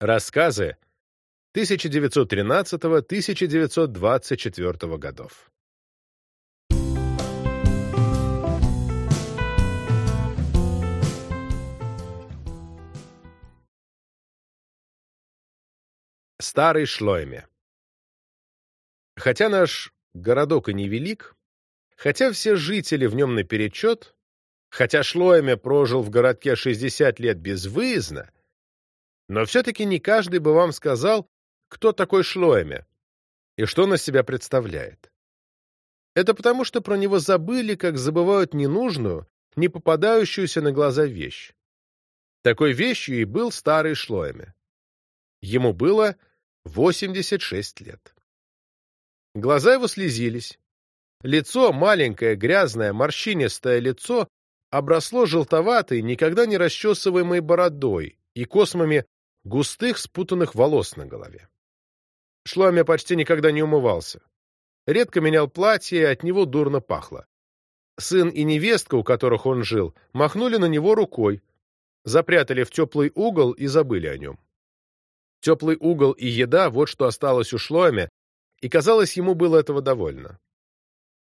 Рассказы 1913-1924 годов. Старый Шлойме Хотя наш городок и невелик, хотя все жители в нем наперечет, хотя Шлойме прожил в городке 60 лет безвыездно, но все-таки не каждый бы вам сказал, кто такой Шлойме и что он из себя представляет. Это потому, что про него забыли, как забывают ненужную, не попадающуюся на глаза вещь. Такой вещью и был старый Шлойме. Ему было 86 лет. Глаза его слезились. Лицо, маленькое, грязное, морщинистое лицо, обросло желтоватой, никогда не расчесываемой бородой и космами густых спутанных волос на голове. Шломе почти никогда не умывался. Редко менял платье, и от него дурно пахло. Сын и невестка, у которых он жил, махнули на него рукой, запрятали в теплый угол и забыли о нем. Теплый угол и еда — вот что осталось у Шломе, и, казалось, ему было этого довольно.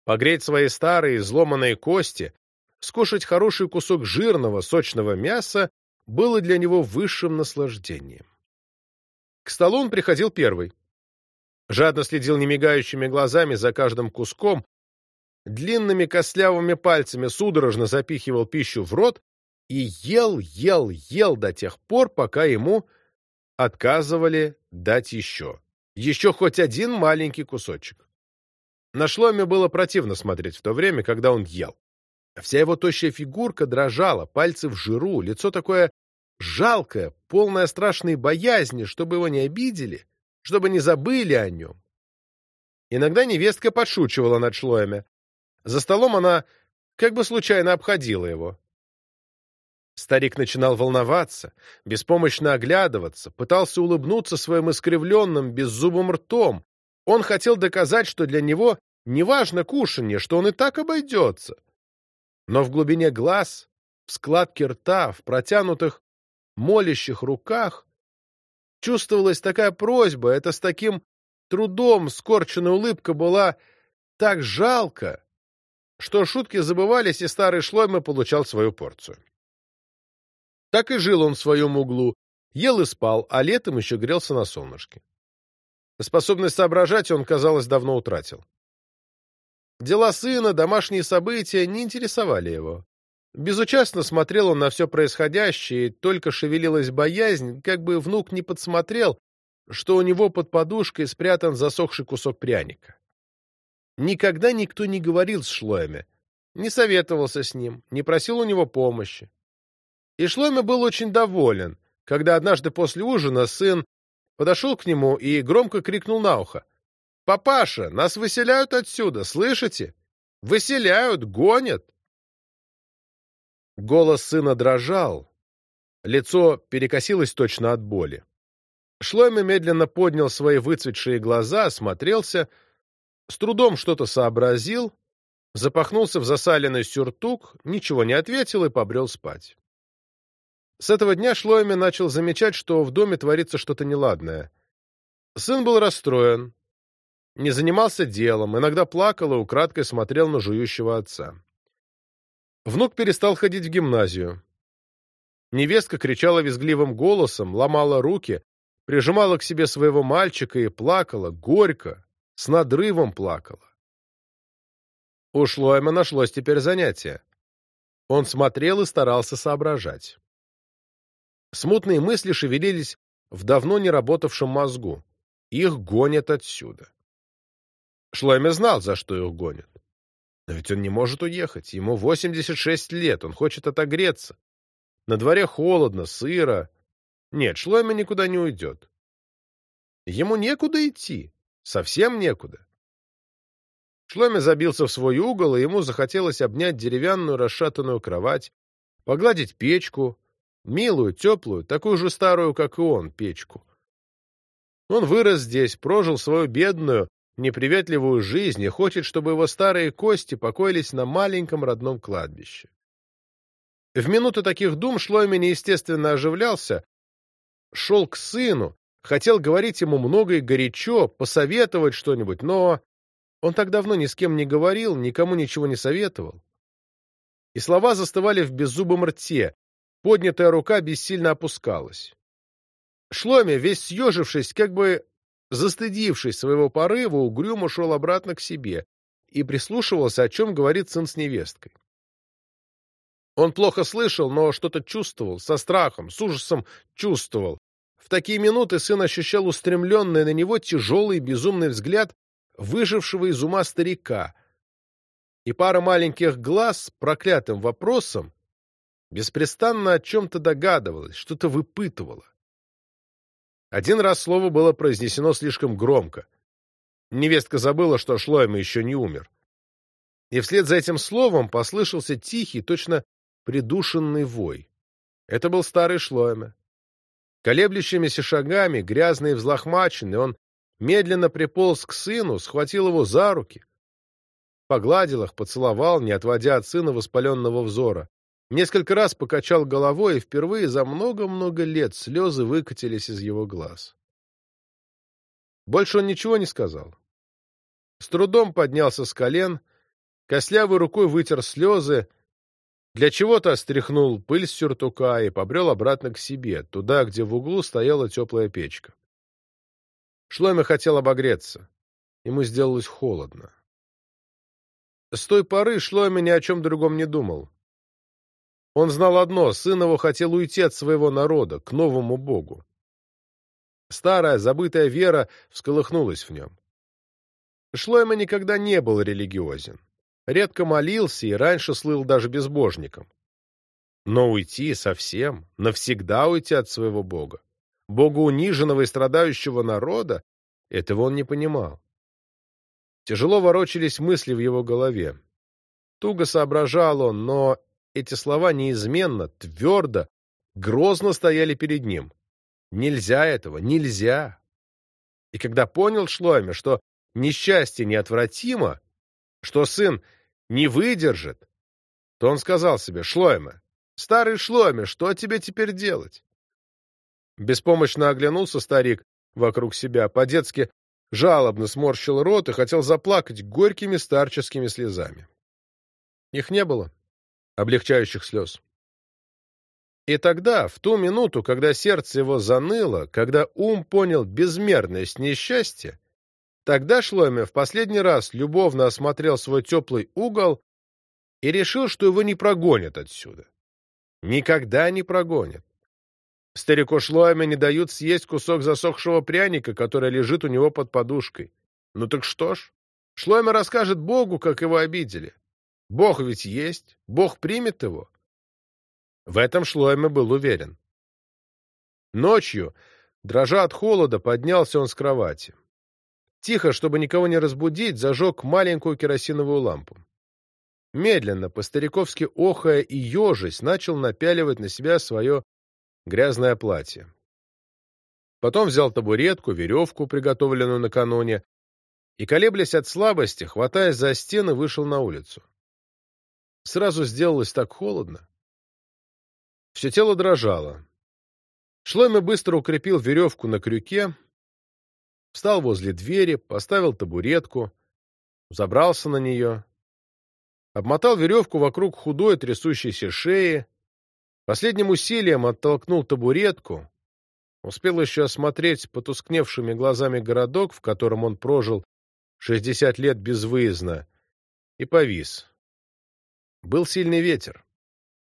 Погреть свои старые изломанные кости, скушать хороший кусок жирного, сочного мяса было для него высшим наслаждением. К столу он приходил первый. Жадно следил немигающими глазами за каждым куском, длинными костлявыми пальцами судорожно запихивал пищу в рот и ел, ел, ел до тех пор, пока ему отказывали дать еще. Еще хоть один маленький кусочек. На шломе было противно смотреть в то время, когда он ел. Вся его тощая фигурка дрожала, пальцы в жиру, лицо такое жалкое, полное страшной боязни, чтобы его не обидели, чтобы не забыли о нем. Иногда невестка подшучивала над Шлоями. За столом она как бы случайно обходила его. Старик начинал волноваться, беспомощно оглядываться, пытался улыбнуться своим искривленным, беззубым ртом. Он хотел доказать, что для него не важно кушанье, что он и так обойдется. Но в глубине глаз, в складке рта, в протянутых, молящих руках чувствовалась такая просьба, это с таким трудом скорченная улыбка была так жалко, что шутки забывались, и старый шлойма получал свою порцию. Так и жил он в своем углу, ел и спал, а летом еще грелся на солнышке. Способность соображать он, казалось, давно утратил. Дела сына, домашние события не интересовали его. Безучастно смотрел он на все происходящее, и только шевелилась боязнь, как бы внук не подсмотрел, что у него под подушкой спрятан засохший кусок пряника. Никогда никто не говорил с Шлоями, не советовался с ним, не просил у него помощи. И Шломе был очень доволен, когда однажды после ужина сын подошел к нему и громко крикнул на ухо. «Папаша, нас выселяют отсюда, слышите? Выселяют, гонят!» Голос сына дрожал, лицо перекосилось точно от боли. Шлойме медленно поднял свои выцветшие глаза, осмотрелся, с трудом что-то сообразил, запахнулся в засаленный сюртук, ничего не ответил и побрел спать. С этого дня Шлойме начал замечать, что в доме творится что-то неладное. Сын был расстроен, не занимался делом, иногда плакал и украдкой смотрел на жующего отца. Внук перестал ходить в гимназию. Невестка кричала визгливым голосом, ломала руки, прижимала к себе своего мальчика и плакала, горько, с надрывом плакала. У Шлойма нашлось теперь занятие. Он смотрел и старался соображать. Смутные мысли шевелились в давно не работавшем мозгу. Их гонят отсюда. Шлойме знал, за что их гонят. Но ведь он не может уехать. Ему 86 лет, он хочет отогреться. На дворе холодно, сыро. Нет, Шлойме никуда не уйдет. Ему некуда идти. Совсем некуда. Шломе забился в свой угол, и ему захотелось обнять деревянную расшатанную кровать, погладить печку, Милую, теплую, такую же старую, как и он, печку. Он вырос здесь, прожил свою бедную, неприветливую жизнь и хочет, чтобы его старые кости покоились на маленьком родном кладбище. В минуты таких дум Шлойме неестественно оживлялся, шел к сыну, хотел говорить ему много и горячо, посоветовать что-нибудь, но он так давно ни с кем не говорил, никому ничего не советовал. И слова застывали в беззубом рте, поднятая рука бессильно опускалась. Шломе, весь съежившись, как бы застыдившись своего порыва, угрюмо шел обратно к себе и прислушивался, о чем говорит сын с невесткой. Он плохо слышал, но что-то чувствовал, со страхом, с ужасом чувствовал. В такие минуты сын ощущал устремленный на него тяжелый безумный взгляд выжившего из ума старика. И пара маленьких глаз с проклятым вопросом беспрестанно о чем-то догадывалась, что-то выпытывала. Один раз слово было произнесено слишком громко. Невестка забыла, что Шлойма еще не умер. И вслед за этим словом послышался тихий, точно придушенный вой. Это был старый Шлойме. Колеблющимися шагами, грязный и взлохмаченный, он медленно приполз к сыну, схватил его за руки, погладил их, поцеловал, не отводя от сына воспаленного взора. Несколько раз покачал головой, и впервые за много-много лет слезы выкатились из его глаз. Больше он ничего не сказал. С трудом поднялся с колен, костлявой рукой вытер слезы, для чего-то стряхнул пыль с сюртука и побрел обратно к себе, туда, где в углу стояла теплая печка. Шломе хотел обогреться. Ему сделалось холодно. С той поры Шломе ни о чем другом не думал. Он знал одно — сын его хотел уйти от своего народа, к новому богу. Старая, забытая вера всколыхнулась в нем. Шлойма никогда не был религиозен редко молился и раньше слыл даже безбожником. Но уйти совсем, навсегда уйти от своего Бога, Бога униженного и страдающего народа, этого он не понимал. Тяжело ворочались мысли в его голове. Туго соображал он, но эти слова неизменно, твердо, грозно стояли перед ним. Нельзя этого, нельзя. И когда понял Шлойме, что несчастье неотвратимо, что сын не выдержит, то он сказал себе, Шлойме, старый Шлойме, что тебе теперь делать? Беспомощно оглянулся старик вокруг себя, по-детски жалобно сморщил рот и хотел заплакать горькими старческими слезами. Их не было, облегчающих слез. И тогда, в ту минуту, когда сердце его заныло, когда ум понял безмерность несчастья, Тогда Шломе в последний раз любовно осмотрел свой теплый угол и решил, что его не прогонят отсюда. Никогда не прогонят. Старику Шломе не дают съесть кусок засохшего пряника, который лежит у него под подушкой. Ну так что ж, Шломе расскажет Богу, как его обидели. Бог ведь есть, Бог примет его. В этом Шломе был уверен. Ночью, дрожа от холода, поднялся он с кровати. Тихо, чтобы никого не разбудить, зажег маленькую керосиновую лампу. Медленно, по-стариковски охая и ежась, начал напяливать на себя свое грязное платье. Потом взял табуретку, веревку, приготовленную накануне, и, колеблясь от слабости, хватаясь за стены, вышел на улицу. Сразу сделалось так холодно. Все тело дрожало. Шлойме быстро укрепил веревку на крюке, встал возле двери, поставил табуретку, забрался на нее, обмотал веревку вокруг худой трясущейся шеи, последним усилием оттолкнул табуретку, успел еще осмотреть потускневшими глазами городок, в котором он прожил шестьдесят лет безвыездно, и повис. Был сильный ветер,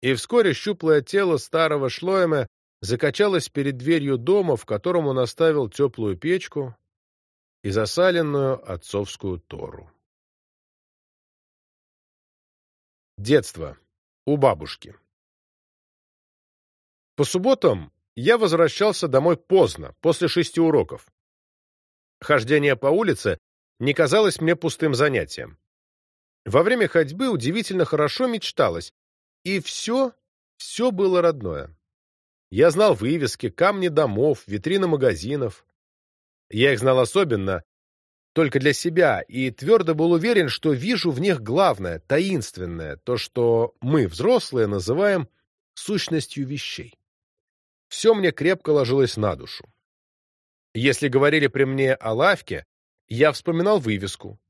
и вскоре щуплое тело старого Шлоема закачалось перед дверью дома, в котором он оставил теплую печку, и засаленную отцовскую Тору. Детство. У бабушки. По субботам я возвращался домой поздно, после шести уроков. Хождение по улице не казалось мне пустым занятием. Во время ходьбы удивительно хорошо мечталось, и все, все было родное. Я знал вывески, камни домов, витрины магазинов. Я их знал особенно, только для себя, и твердо был уверен, что вижу в них главное, таинственное, то, что мы, взрослые, называем сущностью вещей. все мне крепко ложилось на душу. Если говорили при мне о лавке, я вспоминал вывеску.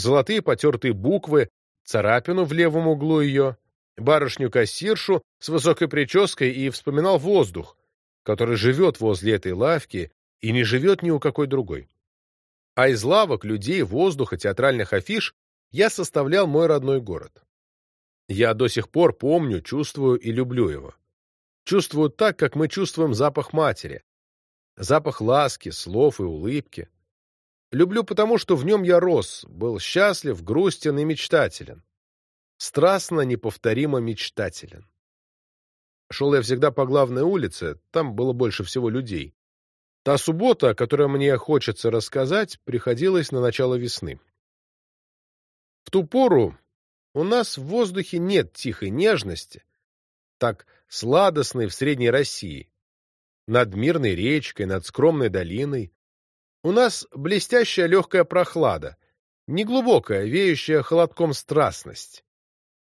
Золотые потертые буквы, царапину в левом углу ее, барышню-кассиршу с высокой прической и вспоминал воздух, который живет возле этой лавки и не живет ни у какой другой. А из лавок, людей, воздуха, театральных афиш я составлял мой родной город. Я до сих пор помню, чувствую и люблю его. Чувствую так, как мы чувствуем запах матери. Запах ласки, слов и улыбки. Люблю потому, что в нем я рос, был счастлив, грустен и мечтателен. Страстно, неповторимо мечтателен. Шел я всегда по главной улице, там было больше всего людей. Та суббота, о которой мне хочется рассказать, приходилась на начало весны. В ту пору у нас в воздухе нет тихой нежности, так сладостной в Средней России, над мирной речкой, над скромной долиной. У нас блестящая легкая прохлада, неглубокая, веющая холодком страстность.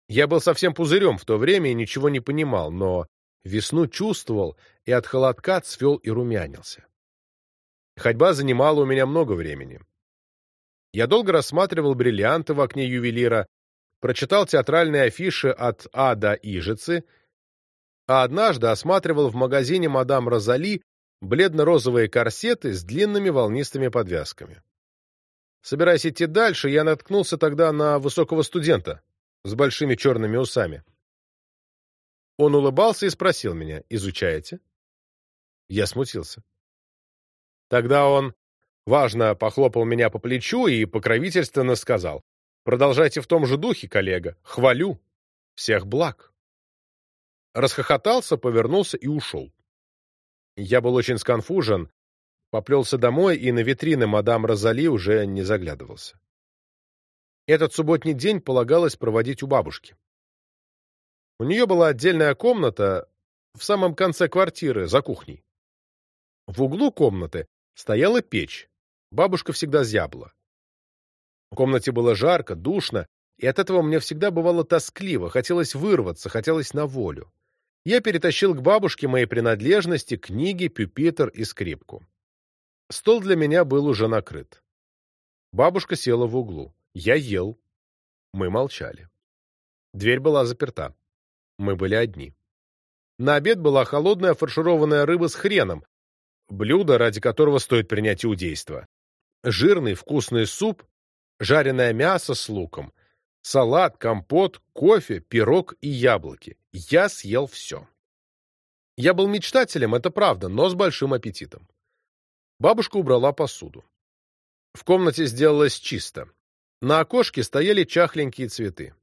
Я был совсем пузырем в то время и ничего не понимал, но весну чувствовал и от холодка цвел и румянился. Ходьба занимала у меня много времени. Я долго рассматривал бриллианты в окне ювелира, прочитал театральные афиши от А до Ижицы, а однажды осматривал в магазине мадам Розали бледно-розовые корсеты с длинными волнистыми подвязками. Собираясь идти дальше, я наткнулся тогда на высокого студента с большими черными усами. Он улыбался и спросил меня, «Изучаете?» Я смутился. Тогда он важно похлопал меня по плечу и покровительственно сказал, «Продолжайте в том же духе, коллега. Хвалю. Всех благ». Расхохотался, повернулся и ушел. Я был очень сконфужен, поплелся домой и на витрины мадам Розали уже не заглядывался. Этот субботний день полагалось проводить у бабушки. У нее была отдельная комната в самом конце квартиры, за кухней. В углу комнаты стояла печь. Бабушка всегда зябла. В комнате было жарко, душно, и от этого мне всегда бывало тоскливо, хотелось вырваться, хотелось на волю. Я перетащил к бабушке мои принадлежности, книги, пюпитр и скрипку. Стол для меня был уже накрыт. Бабушка села в углу. Я ел. Мы молчали. Дверь была заперта. Мы были одни. На обед была холодная фаршированная рыба с хреном, блюдо, ради которого стоит принять иудейство. Жирный вкусный суп, жареное мясо с луком, салат, компот, кофе, пирог и яблоки. Я съел все. Я был мечтателем, это правда, но с большим аппетитом. Бабушка убрала посуду. В комнате сделалось чисто. На окошке стояли чахленькие цветы.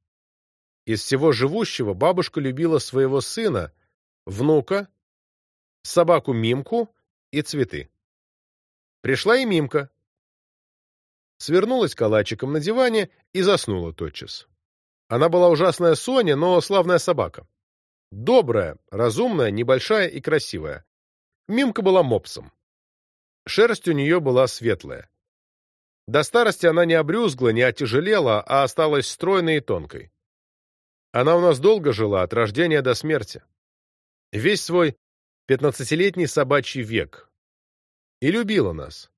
Из всего живущего бабушка любила своего сына, внука, собаку Мимку и цветы. Пришла и Мимка. Свернулась калачиком на диване и заснула тотчас. Она была ужасная Соня, но славная собака. Добрая, разумная, небольшая и красивая. Мимка была мопсом. Шерсть у нее была светлая. До старости она не обрюзгла, не отяжелела, а осталась стройной и тонкой. Она у нас долго жила, от рождения до смерти. Весь свой пятнадцатилетний собачий век. И любила нас.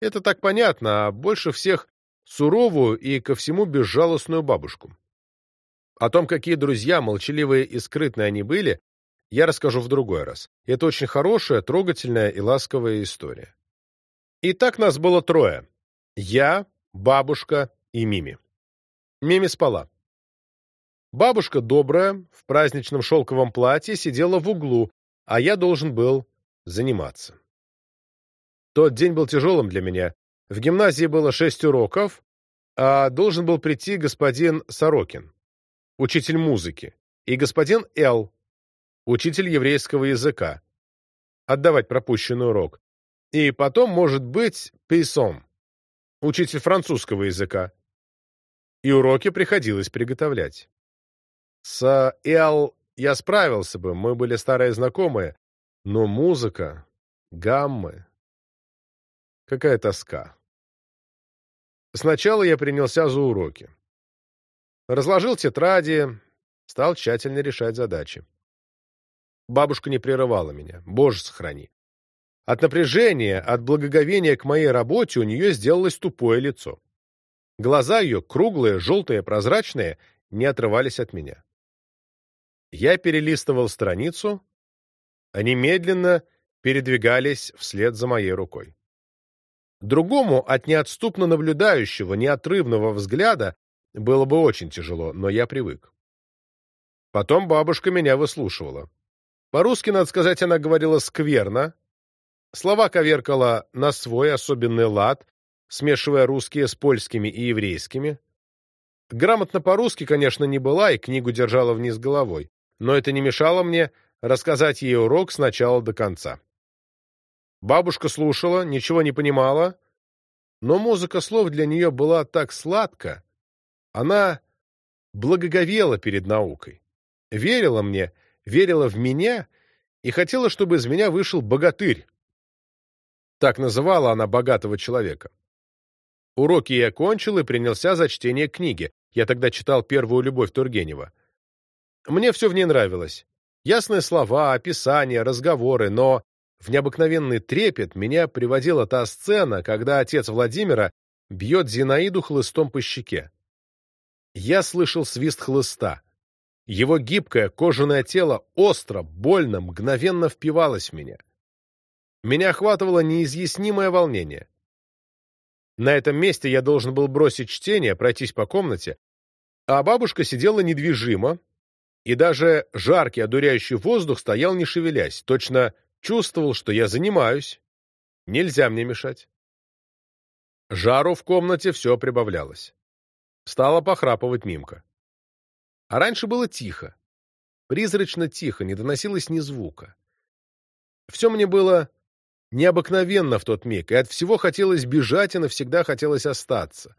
Это так понятно, а больше всех суровую и ко всему безжалостную бабушку. О том, какие друзья, молчаливые и скрытные они были, я расскажу в другой раз. Это очень хорошая, трогательная и ласковая история. И так нас было трое. Я, бабушка и Мими. Мими спала. Бабушка добрая, в праздничном шелковом платье, сидела в углу, а я должен был заниматься. Тот день был тяжелым для меня. В гимназии было шесть уроков, а должен был прийти господин Сорокин, учитель музыки, и господин Эл, учитель еврейского языка, отдавать пропущенный урок. И потом, может быть, Пейсон, учитель французского языка. И уроки приходилось приготовлять. С Эл я справился бы, мы были старые знакомые, но музыка, гаммы... Какая тоска. Сначала я принялся за уроки. Разложил тетради, стал тщательно решать задачи. Бабушка не прерывала меня. Боже, сохрани. От напряжения, от благоговения к моей работе у нее сделалось тупое лицо. Глаза ее, круглые, желтые, прозрачные, не отрывались от меня. Я перелистывал страницу, они медленно передвигались вслед за моей рукой. Другому от неотступно наблюдающего, неотрывного взгляда было бы очень тяжело, но я привык. Потом бабушка меня выслушивала. По-русски, надо сказать, она говорила скверно, Слова коверкала на свой особенный лад, смешивая русские с польскими и еврейскими. Грамотно по-русски, конечно, не была и книгу держала вниз головой, но это не мешало мне рассказать ей урок с начала до конца. Бабушка слушала, ничего не понимала, но музыка слов для нее была так сладка, она благоговела перед наукой, верила мне, верила в меня и хотела, чтобы из меня вышел богатырь, так называла она богатого человека. Уроки я кончил и принялся за чтение книги. Я тогда читал «Первую любовь» Тургенева. Мне все в ней нравилось. Ясные слова, описания, разговоры, но в необыкновенный трепет меня приводила та сцена, когда отец Владимира бьет Зинаиду хлыстом по щеке. Я слышал свист хлыста. Его гибкое кожаное тело остро, больно, мгновенно впивалось в меня. Меня охватывало неизъяснимое волнение. На этом месте я должен был бросить чтение, пройтись по комнате, а бабушка сидела недвижимо, и даже жаркий, одуряющий воздух стоял не шевелясь, точно чувствовал, что я занимаюсь, нельзя мне мешать. Жару в комнате все прибавлялось. Стала похрапывать Мимка. А раньше было тихо, призрачно тихо, не доносилось ни звука. Все мне было необыкновенно в тот миг, и от всего хотелось бежать и навсегда хотелось остаться.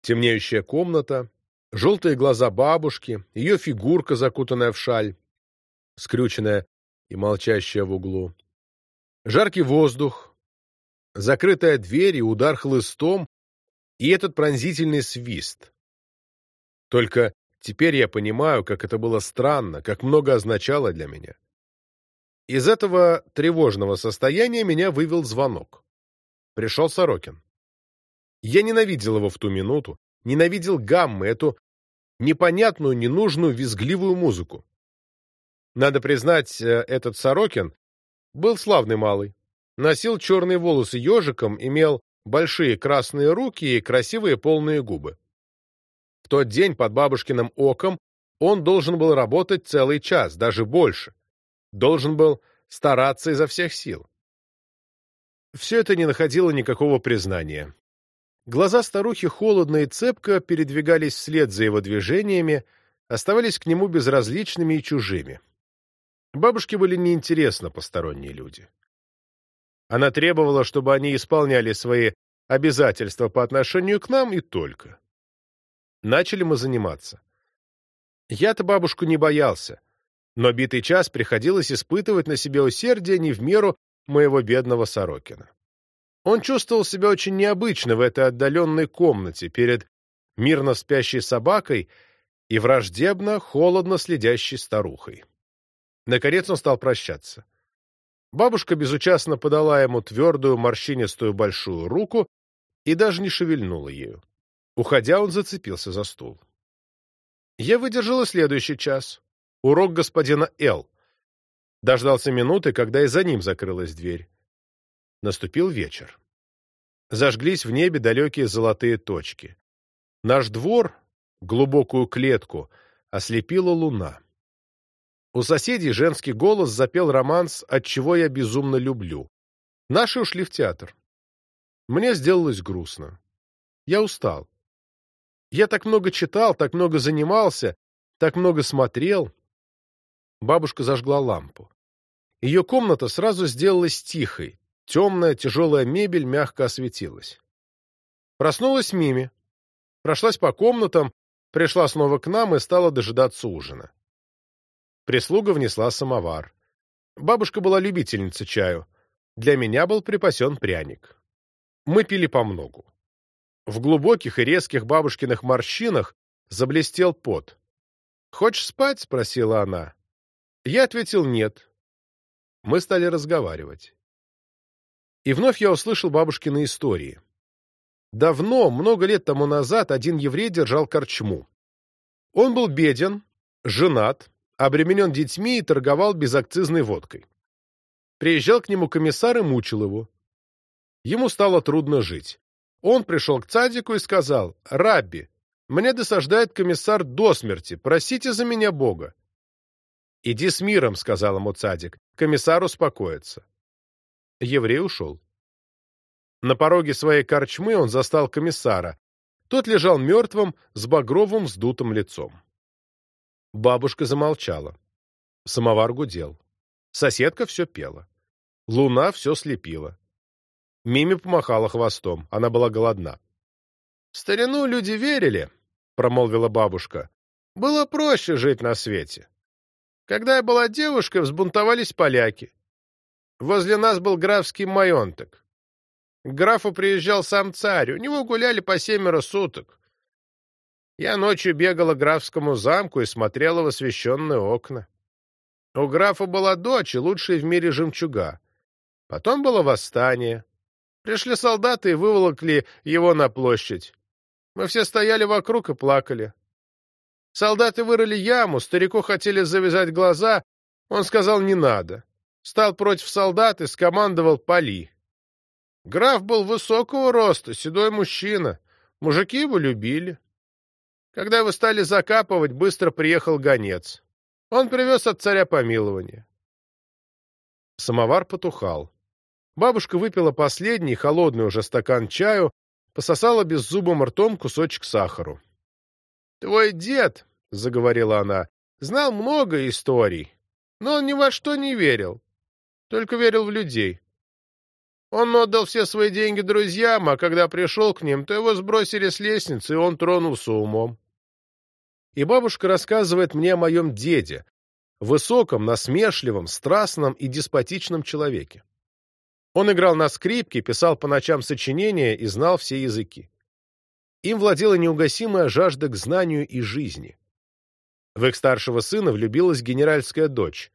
Темнеющая комната, желтые глаза бабушки, ее фигурка, закутанная в шаль, скрюченная и молчащая в углу. Жаркий воздух, закрытая дверь и удар хлыстом, и этот пронзительный свист. Только теперь я понимаю, как это было странно, как много означало для меня. Из этого тревожного состояния меня вывел звонок. Пришел Сорокин. Я ненавидел его в ту минуту, ненавидел гаммы, эту непонятную, ненужную, визгливую музыку. Надо признать, э, этот Сорокин был славный малый. Носил черные волосы ежиком, имел большие красные руки и красивые полные губы. В тот день под бабушкиным оком он должен был работать целый час, даже больше должен был стараться изо всех сил. Все это не находило никакого признания. Глаза старухи холодно и цепко передвигались вслед за его движениями, оставались к нему безразличными и чужими. Бабушке были неинтересны посторонние люди. Она требовала, чтобы они исполняли свои обязательства по отношению к нам и только. Начали мы заниматься. Я-то бабушку не боялся, но битый час приходилось испытывать на себе усердие не в меру моего бедного Сорокина. Он чувствовал себя очень необычно в этой отдаленной комнате перед мирно спящей собакой и враждебно, холодно следящей старухой. Наконец он стал прощаться. Бабушка безучастно подала ему твердую, морщинистую большую руку и даже не шевельнула ею. Уходя, он зацепился за стул. Я выдержала следующий час. Урок господина Л. Дождался минуты, когда и за ним закрылась дверь. Наступил вечер. Зажглись в небе далекие золотые точки. Наш двор, глубокую клетку, ослепила луна. У соседей женский голос запел романс «От чего я безумно люблю». Наши ушли в театр. Мне сделалось грустно. Я устал. Я так много читал, так много занимался, так много смотрел. Бабушка зажгла лампу. Ее комната сразу сделалась тихой, темная тяжелая мебель мягко осветилась. Проснулась Мими. Прошлась по комнатам, пришла снова к нам и стала дожидаться ужина. Прислуга внесла самовар. Бабушка была любительница чаю. Для меня был припасен пряник. Мы пили помногу. В глубоких и резких бабушкиных морщинах заблестел пот. «Хочешь спать?» — спросила она. Я ответил «нет». Мы стали разговаривать. И вновь я услышал бабушкины истории. Давно, много лет тому назад, один еврей держал корчму. Он был беден, женат, обременен детьми и торговал безакцизной водкой. Приезжал к нему комиссар и мучил его. Ему стало трудно жить. Он пришел к цадику и сказал, «Рабби, мне досаждает комиссар до смерти, просите за меня Бога». «Иди с миром», — сказал ему цадик, — «комиссар успокоится». Еврей ушел. На пороге своей корчмы он застал комиссара. Тот лежал мертвым, с багровым вздутым лицом. Бабушка замолчала. Самовар гудел. Соседка все пела. Луна все слепила. Мими помахала хвостом. Она была голодна. — В старину люди верили, — промолвила бабушка. — Было проще жить на свете. Когда я была девушкой, взбунтовались поляки. Возле нас был графский майонток. К графу приезжал сам царь, у него гуляли по семеро суток. Я ночью бегала к графскому замку и смотрела в освещенные окна. У графа была дочь и лучшая в мире жемчуга. Потом было восстание. Пришли солдаты и выволокли его на площадь. Мы все стояли вокруг и плакали. Солдаты вырыли яму, старику хотели завязать глаза, он сказал «не надо». Стал против солдат и скомандовал «пали». Граф был высокого роста, седой мужчина. Мужики его любили. Когда его стали закапывать, быстро приехал гонец. Он привез от царя помилование. Самовар потухал. Бабушка выпила последний, холодный уже стакан чаю, пососала беззубым ртом кусочек сахару. — Твой дед, — заговорила она, — знал много историй, но он ни во что не верил, только верил в людей. Он отдал все свои деньги друзьям, а когда пришел к ним, то его сбросили с лестницы, и он тронулся умом. И бабушка рассказывает мне о моем деде, высоком, насмешливом, страстном и деспотичном человеке. Он играл на скрипке, писал по ночам сочинения и знал все языки. Им владела неугасимая жажда к знанию и жизни. В их старшего сына влюбилась генеральская дочь.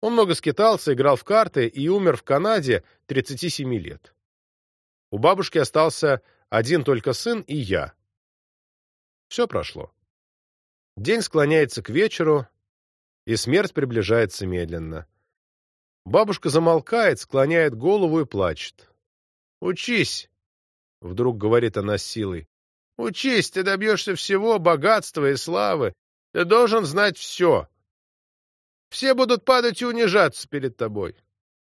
Он много скитался, играл в карты и умер в Канаде 37 лет. У бабушки остался один только сын и я. Все прошло. День склоняется к вечеру, и смерть приближается медленно. Бабушка замолкает, склоняет голову и плачет. «Учись!» — вдруг говорит она с силой. «Учись, ты добьешься всего, богатства и славы. Ты должен знать все. Все будут падать и унижаться перед тобой.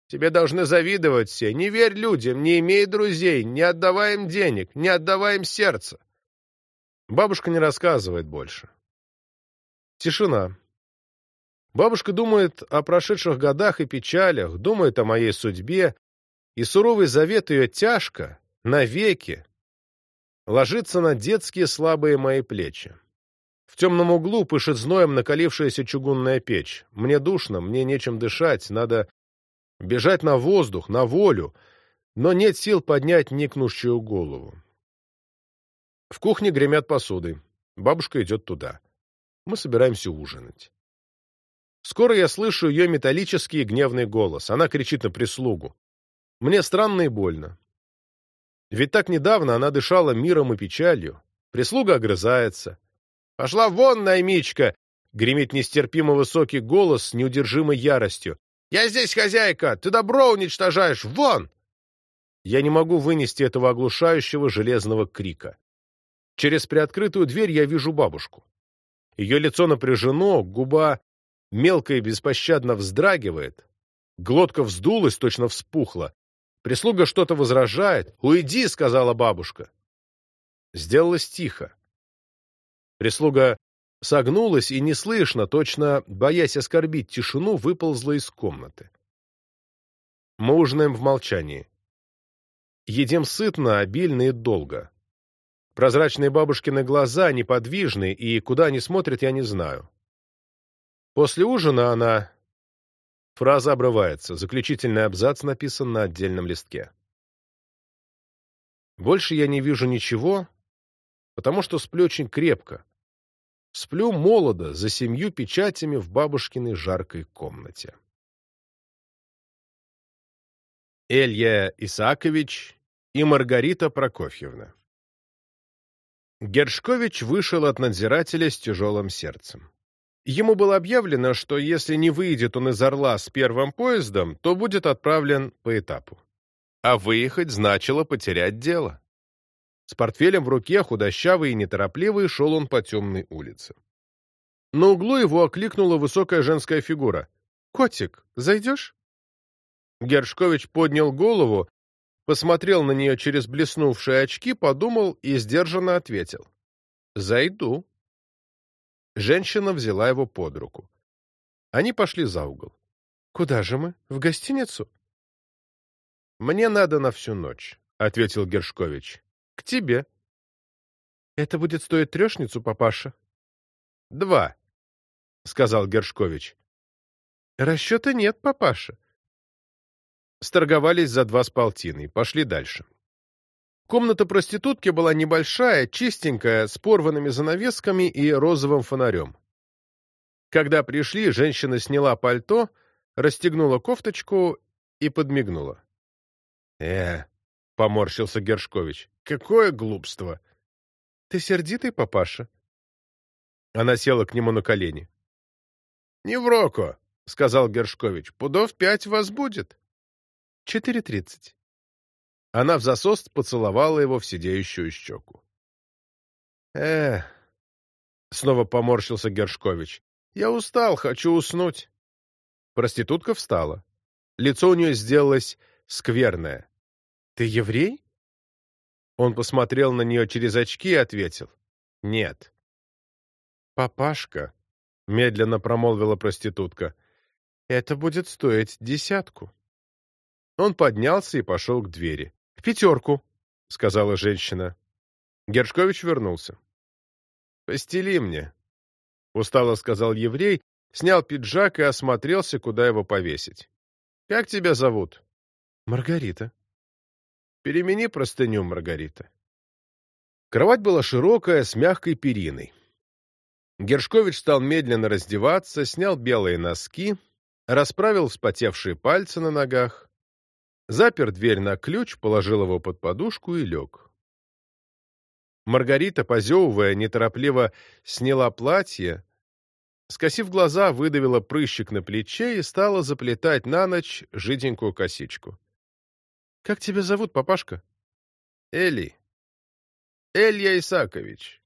Тебе должны завидовать все. Не верь людям, не имей друзей, не отдавай им денег, не отдавай им сердце. Бабушка не рассказывает больше. Тишина. Бабушка думает о прошедших годах и печалях, думает о моей судьбе, и суровый завет ее тяжко, навеки, ложится на детские слабые мои плечи. В темном углу пышет зноем накалившаяся чугунная печь. Мне душно, мне нечем дышать, надо бежать на воздух, на волю, но нет сил поднять никнущую голову. В кухне гремят посуды. Бабушка идет туда. Мы собираемся ужинать. Скоро я слышу ее металлический и гневный голос. Она кричит на прислугу. Мне странно и больно. Ведь так недавно она дышала миром и печалью. Прислуга огрызается. «Пошла вон, наймичка!» — гремит нестерпимо высокий голос с неудержимой яростью. «Я здесь хозяйка! Ты добро уничтожаешь! Вон!» Я не могу вынести этого оглушающего железного крика. Через приоткрытую дверь я вижу бабушку. Ее лицо напряжено, губа мелко и беспощадно вздрагивает, глотка вздулась, точно вспухла. Прислуга что-то возражает. «Уйди!» — сказала бабушка. Сделалось тихо. Прислуга согнулась и неслышно, точно боясь оскорбить тишину, выползла из комнаты. Мы ужинаем в молчании. Едим сытно, обильно и долго. Прозрачные бабушкины глаза неподвижны, и куда они смотрят, я не знаю. После ужина она... Фраза обрывается, заключительный абзац написан на отдельном листке. Больше я не вижу ничего, потому что сплю очень крепко. Сплю молодо, за семью печатями в бабушкиной жаркой комнате. Элья Исаакович и Маргарита Прокофьевна Гершкович вышел от надзирателя с тяжелым сердцем. Ему было объявлено, что если не выйдет он из Орла с первым поездом, то будет отправлен по этапу. А выехать значило потерять дело. С портфелем в руке, худощавый и неторопливый, шел он по темной улице. На углу его окликнула высокая женская фигура. «Котик, зайдешь?» Гершкович поднял голову, посмотрел на нее через блеснувшие очки, подумал и сдержанно ответил. «Зайду». Женщина взяла его под руку. Они пошли за угол. «Куда же мы? В гостиницу?» «Мне надо на всю ночь», — ответил Гершкович. «К тебе». «Это будет стоить трешницу, папаша?» «Два», — сказал Гершкович. «Расчета нет, папаша». Сторговались за два с полтиной, пошли дальше. Комната проститутки была небольшая, чистенькая, с порванными занавесками и розовым фонарем. Когда пришли, женщина сняла пальто, расстегнула кофточку и подмигнула. «Э, — поморщился Гершкович, — какое глупство!» «Ты сердитый, папаша?» Она села к нему на колени. «Не в роко», — сказал Гершкович, — «пудов пять вас будет». «Четыре тридцать». Она в засос поцеловала его в сидеющую щеку. «Эх!» — снова поморщился Гершкович. «Я устал, хочу уснуть». Проститутка встала. Лицо у нее сделалось скверное. «Ты еврей?» Он посмотрел на нее через очки и ответил. «Нет». «Папашка», — медленно промолвила проститутка, — «это будет стоить десятку». Он поднялся и пошел к двери. «В пятерку», — сказала женщина. Гершкович вернулся. «Постели мне», — устало сказал еврей, снял пиджак и осмотрелся, куда его повесить. «Как тебя зовут?» «Маргарита». «Перемени простыню, Маргарита». Кровать была широкая, с мягкой периной. Гершкович стал медленно раздеваться, снял белые носки, расправил вспотевшие пальцы на ногах, запер дверь на ключ, положил его под подушку и лег. Маргарита, позевывая, неторопливо сняла платье, скосив глаза, выдавила прыщик на плече и стала заплетать на ночь жиденькую косичку. — Как тебя зовут, папашка? — Эли. Элья Исакович.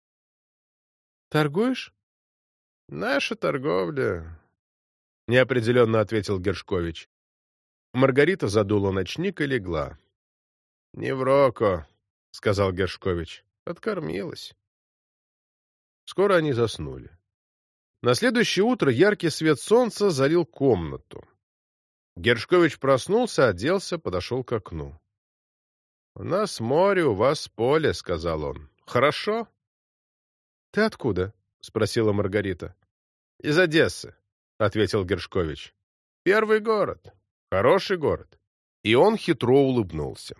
— Торгуешь? — Наша торговля, — неопределенно ответил Гершкович. Маргарита задула ночник и легла. — Не в роко, — сказал Гершкович. — Откормилась. Скоро они заснули. На следующее утро яркий свет солнца залил комнату. Гершкович проснулся, оделся, подошел к окну. — У нас море, у вас поле, — сказал он. — Хорошо? — Ты откуда? — спросила Маргарита. — Из Одессы, — ответил Гершкович. — Первый город. Хороший город. И он хитро улыбнулся.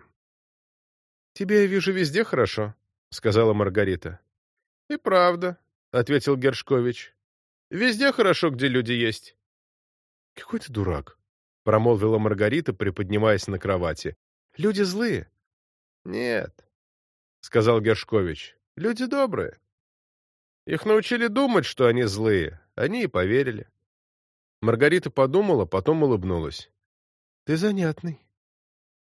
— Тебе, я вижу, везде хорошо, — сказала Маргарита. — И правда, — ответил Гершкович. — Везде хорошо, где люди есть. — Какой ты дурак, — промолвила Маргарита, приподнимаясь на кровати. — Люди злые. — Нет, — сказал Гершкович. — Люди добрые. Их научили думать, что они злые. Они и поверили. Маргарита подумала, потом улыбнулась. — Ты занятный.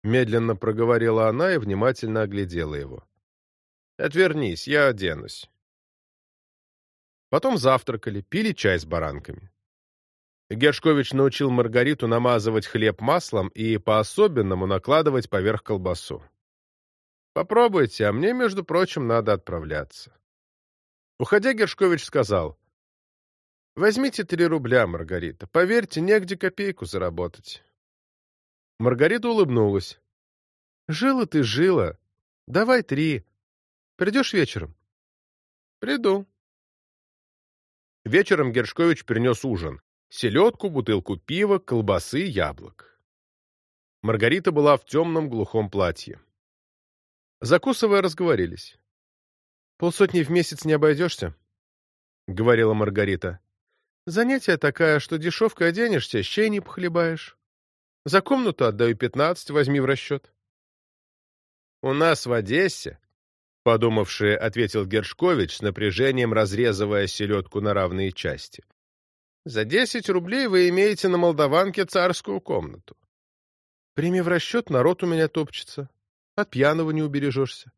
Медленно проговорила она и внимательно оглядела его. — Отвернись, я оденусь. Потом завтракали, пили чай с баранками. Гершкович научил Маргариту намазывать хлеб маслом и по-особенному накладывать поверх колбасу. «Попробуйте, а мне, между прочим, надо отправляться». Уходя, Гершкович сказал, «Возьмите три рубля, Маргарита. Поверьте, негде копейку заработать». Маргарита улыбнулась. «Жила ты, жила. Давай три. Придешь вечером?» «Приду». Вечером Гершкович принес ужин. Селедку, бутылку пива, колбасы, яблок. Маргарита была в темном глухом платье. Закусывая, разговорились. «Полсотни в месяц не обойдешься?» — говорила Маргарита. «Занятие такая, что дешевкой оденешься, щей не похлебаешь. За комнату отдаю пятнадцать, возьми в расчет». «У нас в Одессе», — подумавший, ответил Гершкович с напряжением, разрезывая селедку на равные части. «За десять рублей вы имеете на Молдаванке царскую комнату. Прими в расчет, народ у меня топчется. От пьяного не убережешься.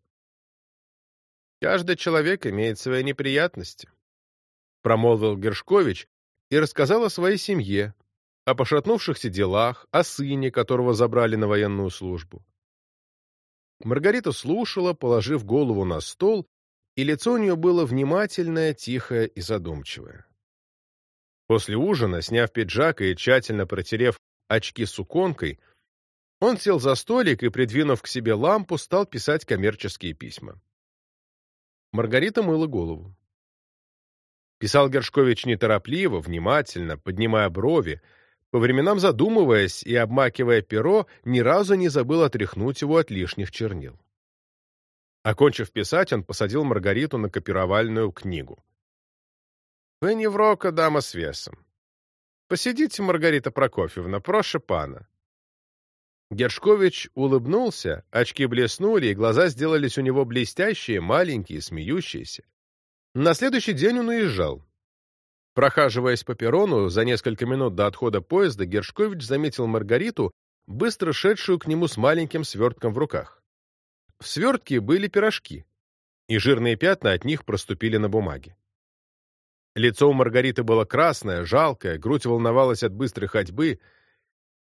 Каждый человек имеет свои неприятности, — промолвил Гершкович и рассказал о своей семье, о пошатнувшихся делах, о сыне, которого забрали на военную службу. Маргарита слушала, положив голову на стол, и лицо у нее было внимательное, тихое и задумчивое. После ужина, сняв пиджак и тщательно протерев очки суконкой, он сел за столик и, придвинув к себе лампу, стал писать коммерческие письма. Маргарита мыла голову. Писал Гершкович неторопливо, внимательно, поднимая брови, по временам задумываясь и обмакивая перо, ни разу не забыл отряхнуть его от лишних чернил. Окончив писать, он посадил Маргариту на копировальную книгу. «Вы не врока, дама с весом. Посидите, Маргарита Прокофьевна, проще пана. Гершкович улыбнулся, очки блеснули, и глаза сделались у него блестящие, маленькие, смеющиеся. На следующий день он уезжал. Прохаживаясь по перрону, за несколько минут до отхода поезда Гершкович заметил Маргариту, быстро шедшую к нему с маленьким свертком в руках. В свертке были пирожки, и жирные пятна от них проступили на бумаге. Лицо у Маргариты было красное, жалкое, грудь волновалась от быстрой ходьбы.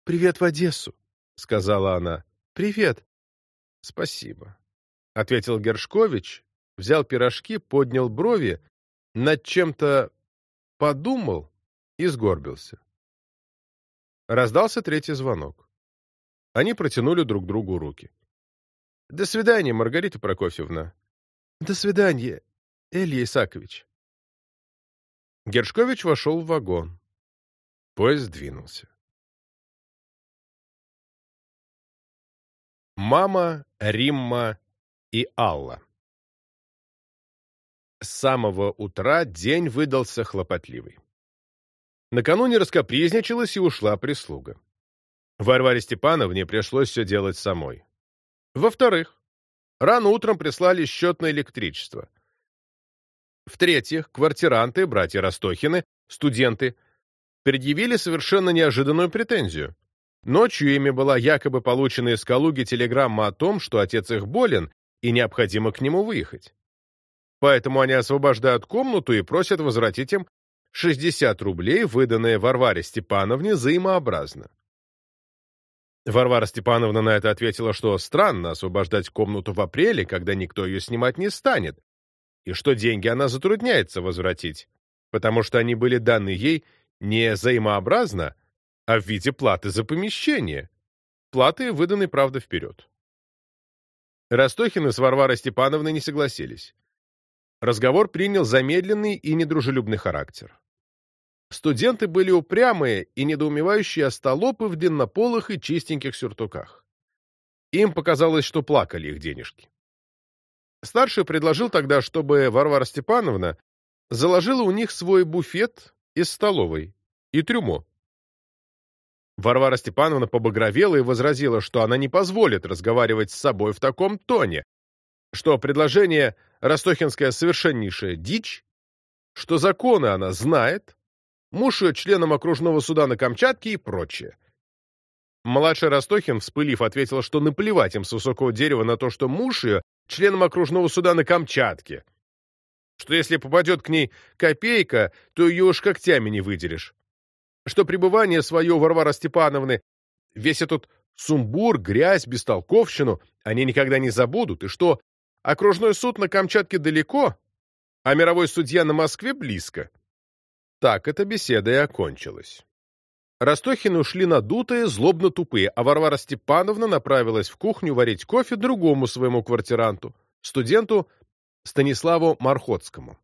«Привет в Одессу!» — сказала она. «Привет». «Спасибо», — ответил Гершкович, взял пирожки, поднял брови, над чем-то подумал и сгорбился. Раздался третий звонок. Они протянули друг другу руки. «До свидания, Маргарита Прокофьевна». «До свидания, Илья Исакович». Гершкович вошел в вагон. Поезд двинулся. Мама, Римма и Алла. С самого утра день выдался хлопотливый. Накануне раскопризничалась и ушла прислуга. Варваре Степановне пришлось все делать самой. Во-вторых, рано утром прислали счет на электричество. В-третьих, квартиранты, братья Ростохины, студенты, предъявили совершенно неожиданную претензию. Ночью ими была якобы получена из Калуги телеграмма о том, что отец их болен и необходимо к нему выехать. Поэтому они освобождают комнату и просят возвратить им 60 рублей, выданные Варваре Степановне взаимообразно. Варвара Степановна на это ответила, что странно освобождать комнату в апреле, когда никто ее снимать не станет, и что деньги она затрудняется возвратить, потому что они были даны ей не взаимообразно, а в виде платы за помещение. Платы выданы, правда, вперед. Ростохины с Варварой Степановной не согласились. Разговор принял замедленный и недружелюбный характер. Студенты были упрямые и недоумевающие остолопы в длиннополых и чистеньких сюртуках. Им показалось, что плакали их денежки. Старший предложил тогда, чтобы Варвара Степановна заложила у них свой буфет из столовой и трюмо. Варвара Степановна побагровела и возразила, что она не позволит разговаривать с собой в таком тоне, что предложение Ростохинская совершеннейшая дичь, что законы она знает, муж ее членом окружного суда на Камчатке и прочее. Младший Ростохин, вспылив, ответил, что наплевать им с высокого дерева на то, что муж ее членом окружного суда на Камчатке, что если попадет к ней копейка, то ее уж когтями не выдерешь что пребывание свое Варвара Степановны, весь этот сумбур, грязь, бестолковщину они никогда не забудут, и что окружной суд на Камчатке далеко, а мировой судья на Москве близко. Так эта беседа и окончилась. Ростохины ушли надутые, злобно тупые, а Варвара Степановна направилась в кухню варить кофе другому своему квартиранту, студенту Станиславу Мархотскому.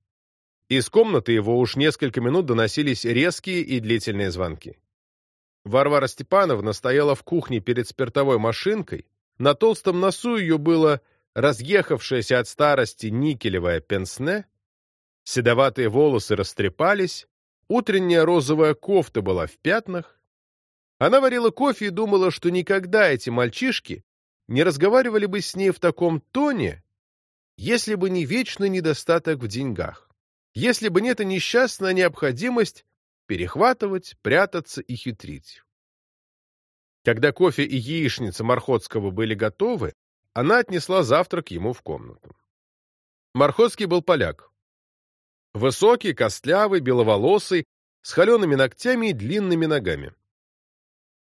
Из комнаты его уж несколько минут доносились резкие и длительные звонки. Варвара Степановна стояла в кухне перед спиртовой машинкой, на толстом носу ее было разъехавшееся от старости никелевое пенсне, Седоватые волосы растрепались, утренняя розовая кофта была в пятнах. Она варила кофе и думала, что никогда эти мальчишки не разговаривали бы с ней в таком тоне, если бы не вечный недостаток в деньгах, если бы не эта несчастная необходимость перехватывать, прятаться и хитрить. Когда кофе и яичница Мархотского были готовы, она отнесла завтрак ему в комнату. Мархотский был поляк. Высокий, костлявый, беловолосый, с холеными ногтями и длинными ногами.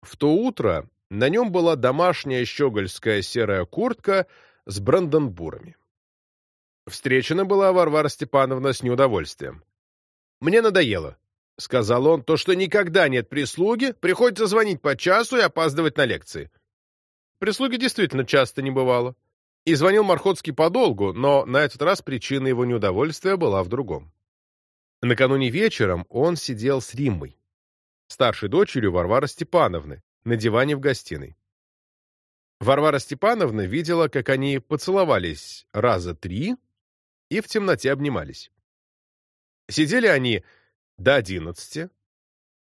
В то утро на нем была домашняя щегольская серая куртка с бранденбурами. Встречена была Варвара Степановна с неудовольствием. «Мне надоело», — сказал он, — «то, что никогда нет прислуги, приходится звонить по часу и опаздывать на лекции». Прислуги действительно часто не бывало. И звонил Мархотский подолгу, но на этот раз причина его неудовольствия была в другом. Накануне вечером он сидел с Риммой, старшей дочерью Варвары Степановны, на диване в гостиной. Варвара Степановна видела, как они поцеловались раза три и в темноте обнимались. Сидели они до одиннадцати,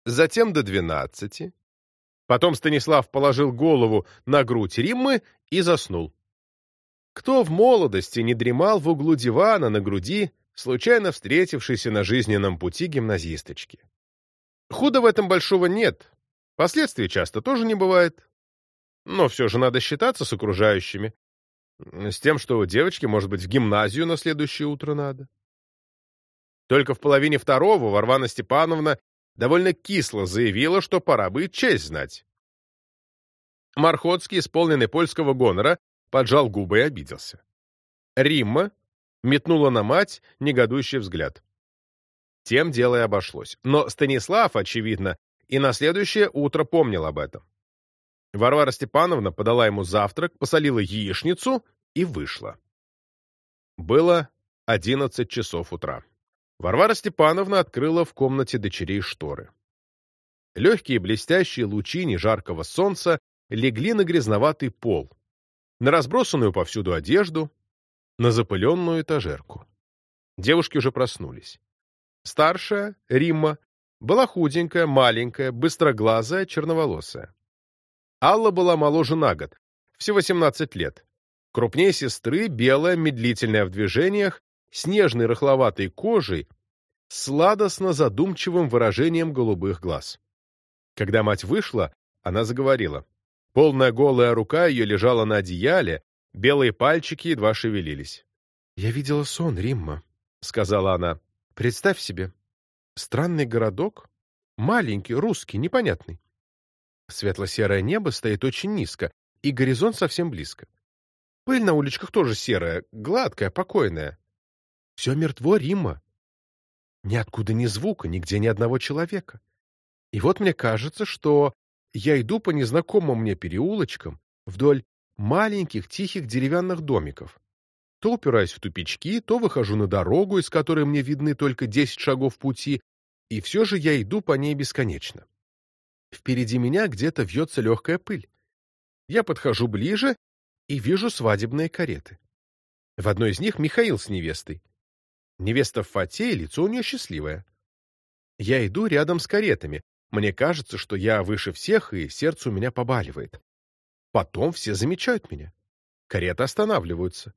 затем до двенадцати. Потом Станислав положил голову на грудь Риммы и заснул. Кто в молодости не дремал в углу дивана на груди, случайно встретившейся на жизненном пути гимназисточки? Худо в этом большого нет, последствий часто тоже не бывает. Но все же надо считаться с окружающими, с тем, что девочке, может быть, в гимназию на следующее утро надо. Только в половине второго Варвара Степановна довольно кисло заявила, что пора бы и честь знать. Мархотский, исполненный польского гонора, поджал губы и обиделся. Римма метнула на мать негодующий взгляд. Тем дело и обошлось. Но Станислав, очевидно, и на следующее утро помнил об этом. Варвара Степановна подала ему завтрак, посолила яичницу и вышла. Было одиннадцать часов утра. Варвара Степановна открыла в комнате дочерей шторы. Легкие блестящие лучи нежаркого солнца легли на грязноватый пол, на разбросанную повсюду одежду, на запыленную этажерку. Девушки уже проснулись. Старшая, Римма, была худенькая, маленькая, быстроглазая, черноволосая. Алла была моложе на год, всего 17 лет. Крупнее сестры, белая, медлительная в движениях, с нежной рыхловатой кожей, сладостно-задумчивым выражением голубых глаз. Когда мать вышла, она заговорила. Полная голая рука ее лежала на одеяле, белые пальчики едва шевелились. — Я видела сон, Римма, — сказала она. — Представь себе. Странный городок, маленький, русский, непонятный. Светло-серое небо стоит очень низко, и горизонт совсем близко. Пыль на уличках тоже серая, гладкая, покойная. Все мертво, Римма. Ниоткуда ни звука, нигде ни одного человека. И вот мне кажется, что я иду по незнакомым мне переулочкам вдоль маленьких тихих деревянных домиков. То упираюсь в тупички, то выхожу на дорогу, из которой мне видны только десять шагов пути, и все же я иду по ней бесконечно. Впереди меня где-то вьется легкая пыль. Я подхожу ближе и вижу свадебные кареты. В одной из них Михаил с невестой. Невеста в фате, лицо у нее счастливое. Я иду рядом с каретами. Мне кажется, что я выше всех, и сердце у меня побаливает. Потом все замечают меня. Кареты останавливаются.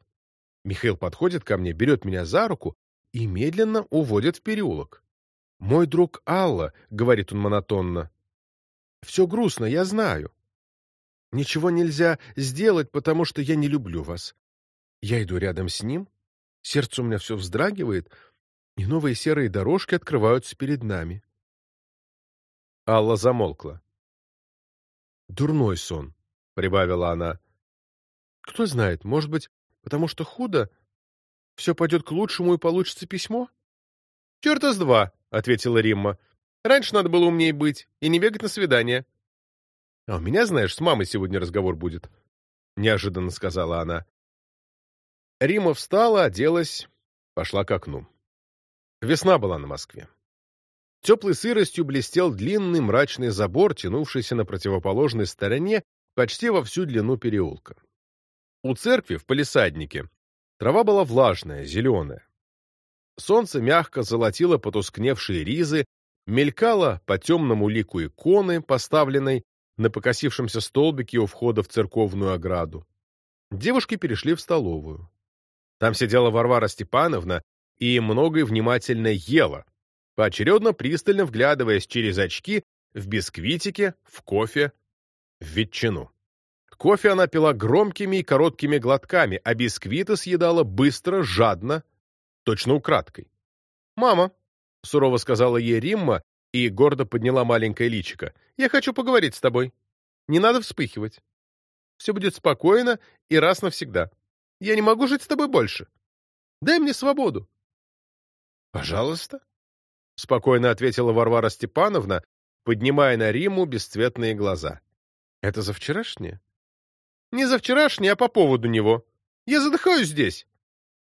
Михаил подходит ко мне, берет меня за руку и медленно уводит в переулок. «Мой друг Алла», — говорит он монотонно. «Все грустно, я знаю. Ничего нельзя сделать, потому что я не люблю вас. Я иду рядом с ним, Сердце у меня все вздрагивает, и новые серые дорожки открываются перед нами. Алла замолкла. «Дурной сон», — прибавила она. «Кто знает, может быть, потому что худо, все пойдет к лучшему и получится письмо?» «Черта с два», — ответила Римма. «Раньше надо было умнее быть и не бегать на свидание». «А у меня, знаешь, с мамой сегодня разговор будет», — неожиданно сказала она. Рима встала, оделась, пошла к окну. Весна была на Москве. Теплой сыростью блестел длинный мрачный забор, тянувшийся на противоположной стороне почти во всю длину переулка. У церкви, в палисаднике, трава была влажная, зеленая. Солнце мягко золотило потускневшие ризы, мелькало по темному лику иконы, поставленной на покосившемся столбике у входа в церковную ограду. Девушки перешли в столовую. Там сидела Варвара Степановна и многое внимательно ела, поочередно пристально вглядываясь через очки в бисквитики, в кофе, в ветчину. Кофе она пила громкими и короткими глотками, а бисквиты съедала быстро, жадно, точно украдкой. «Мама», — сурово сказала ей Римма и гордо подняла маленькое личико, — «я хочу поговорить с тобой. Не надо вспыхивать. Все будет спокойно и раз навсегда. Я не могу жить с тобой больше. Дай мне свободу». «Пожалуйста», — спокойно ответила Варвара Степановна, поднимая на Риму бесцветные глаза. «Это за вчерашнее?» Не за вчерашний, а по поводу него. Я задыхаюсь здесь.